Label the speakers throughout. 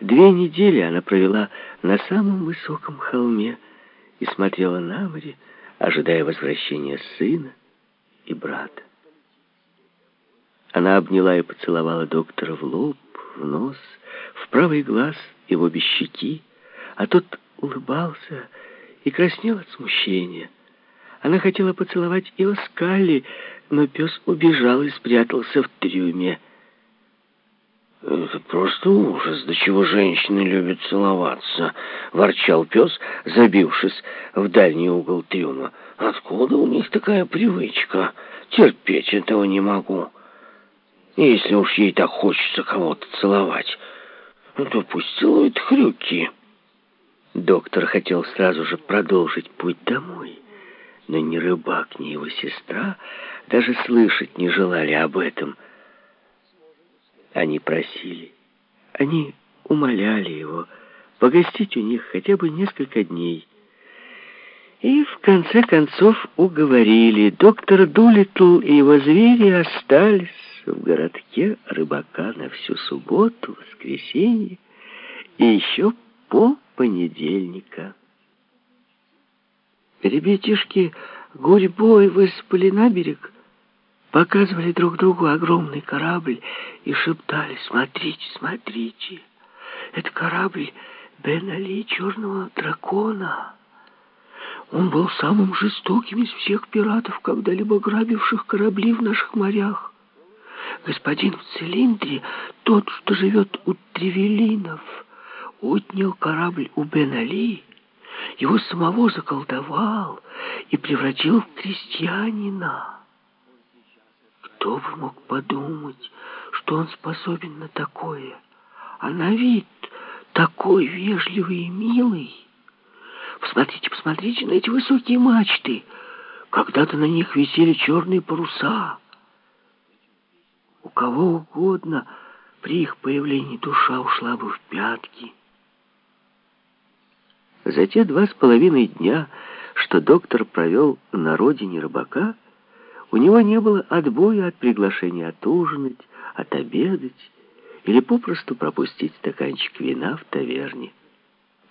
Speaker 1: Две недели она провела на самом высоком холме и смотрела на море, ожидая возвращения сына и брата. Она обняла и поцеловала доктора в лоб, в нос, в правый глаз и в обе щеки, а тот улыбался и краснел от смущения. Она хотела поцеловать и Оскали, но пес убежал и спрятался в трюме.
Speaker 2: «Это просто ужас, до чего женщины любят целоваться», — ворчал пес, забившись в дальний угол трюма. «Откуда у них такая привычка? Терпеть этого не могу. Если уж ей так хочется кого-то целовать, то пусть целует хрюки».
Speaker 1: Доктор хотел сразу же продолжить путь домой, но ни рыбак, ни его сестра даже слышать не желали об этом — они просили, они умоляли его погостить у них хотя бы несколько дней. И в конце концов уговорили. Доктор Дулитл и его звери остались в городке рыбака на всю субботу, воскресенье и еще по понедельника. Ребятишки гурьбой выспали на берег, показывали друг другу огромный корабль и шептали «Смотрите, смотрите, это корабль Бен черного дракона». Он был самым жестоким из всех пиратов, когда-либо грабивших корабли в наших морях. Господин в цилиндре, тот, что живет у Тревелинов, отнял корабль у Бен Али, его самого заколдовал и превратил в крестьянина. Кто бы мог подумать, что он способен на такое? А на вид такой вежливый и милый. Посмотрите, посмотрите на эти высокие мачты. Когда-то на них висели черные паруса. У кого угодно при их появлении душа ушла бы в пятки. За те два с половиной дня, что доктор провел на родине рыбака, у него не было отбоя от приглашения отужинать, отобедать или попросту пропустить стаканчик вина в таверне.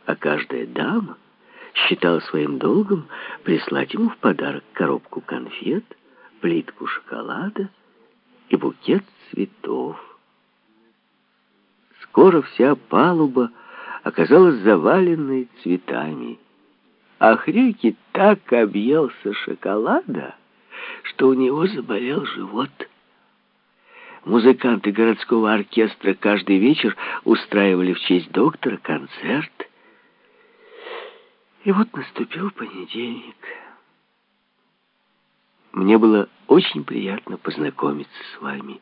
Speaker 1: А каждая дама считала своим долгом прислать ему в подарок коробку конфет, плитку шоколада и букет цветов. Скоро вся палуба оказалась заваленной цветами, а Хрюки так объелся шоколада, что у него заболел живот. Музыканты городского оркестра каждый вечер устраивали в честь доктора концерт. И вот наступил понедельник. Мне было очень приятно познакомиться с вами,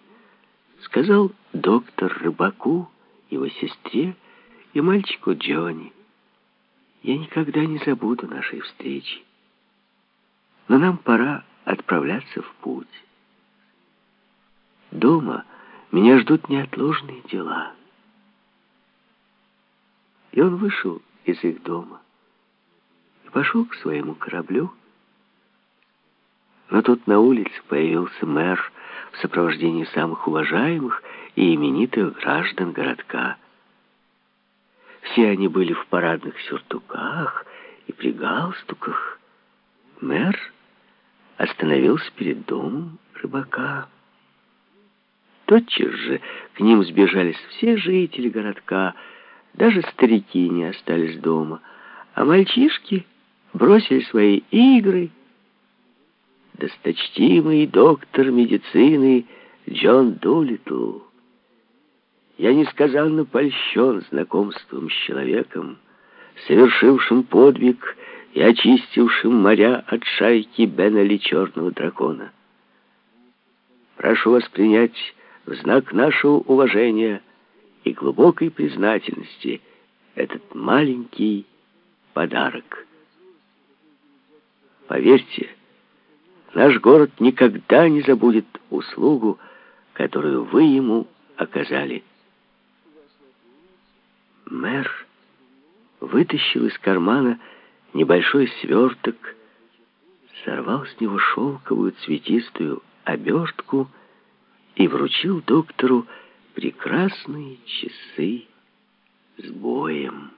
Speaker 1: сказал доктор рыбаку, его сестре и мальчику Джонни. Я никогда не забуду нашей встречи. Но нам пора отправляться в путь. Дома меня ждут неотложные дела. И он вышел из их дома и пошел к своему кораблю. Но тут на улице появился мэр в сопровождении самых уважаемых и именитых граждан городка. Все они были в парадных сюртуках и при галстуках. Мэр остановился перед домом рыбака. Тотчас же к ним сбежались все жители городка, даже старики не остались дома, а мальчишки бросили свои игры. Досточтимый доктор медицины Джон Дулитл. Я несказанно польщен знакомством с человеком, совершившим подвиг и очистившим моря от шайки Беннели Черного Дракона. Прошу вас принять в знак нашего уважения и глубокой признательности этот маленький подарок. Поверьте, наш город никогда не забудет услугу, которую вы ему оказали. Мэр вытащил из кармана небольшой сверток, сорвал с него шелковую цветистую обертку и вручил доктору прекрасные часы с боем.